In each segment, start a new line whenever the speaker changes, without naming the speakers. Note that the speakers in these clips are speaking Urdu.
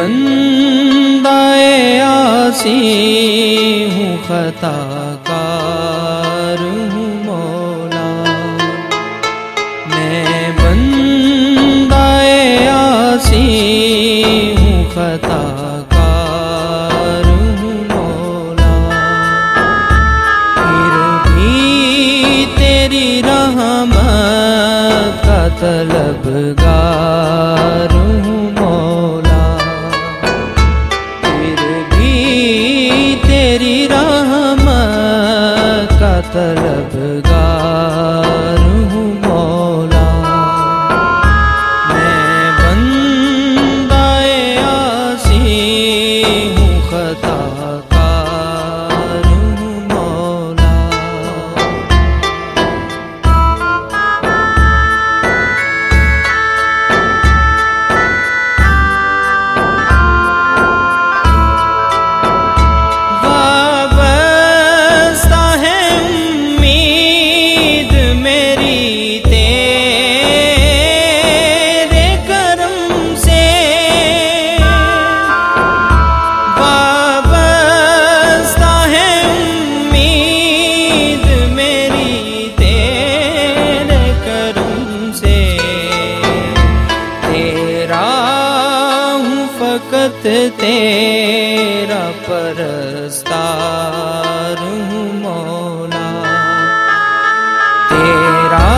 بندہ آسی ہوں خطا کار ہوں مولا۔ میں بندہ آسی ہوں خطا تیری رحمت کا طلبگار فقط تیرا پرستار ہوں مولا۔ تیرا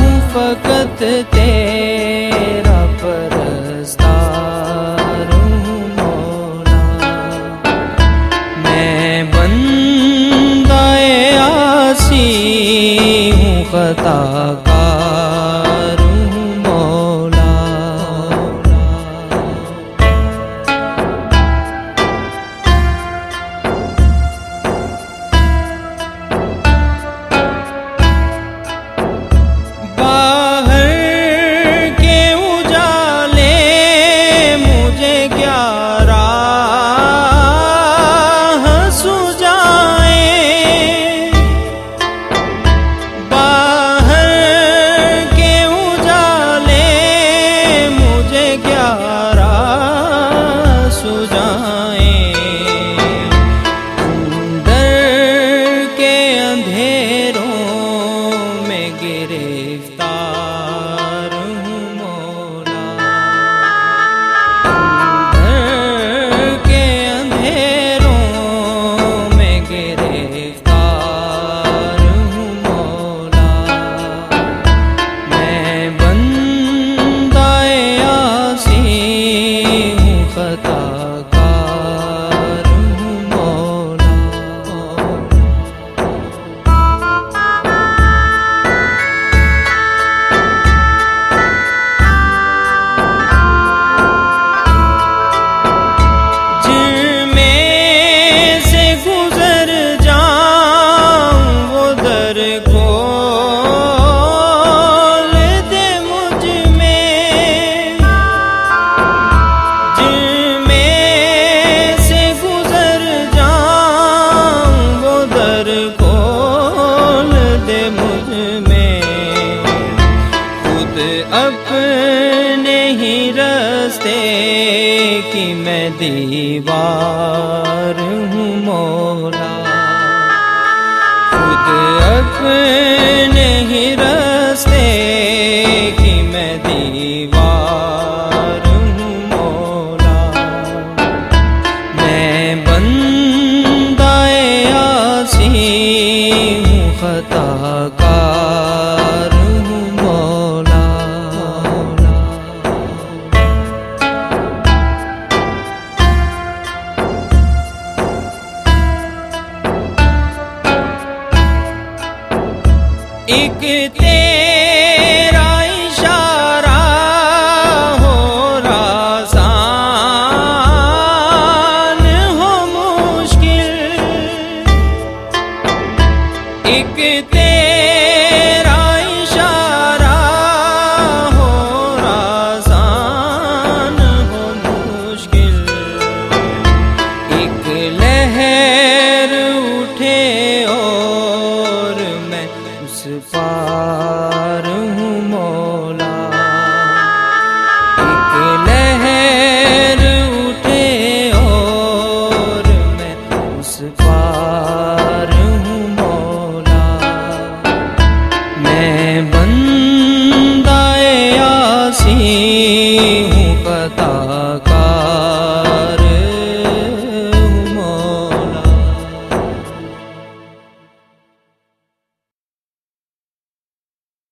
ہوں فقط تیرا پرستار ہوں مولا۔ میں بندہ آسی ہوں، خطا راستے کی میں دیوار ہوں مولا۔ خود اپنے ایک تیر اس پار ہوں مولا۔ ایک لہر اٹھے اور میں اس پار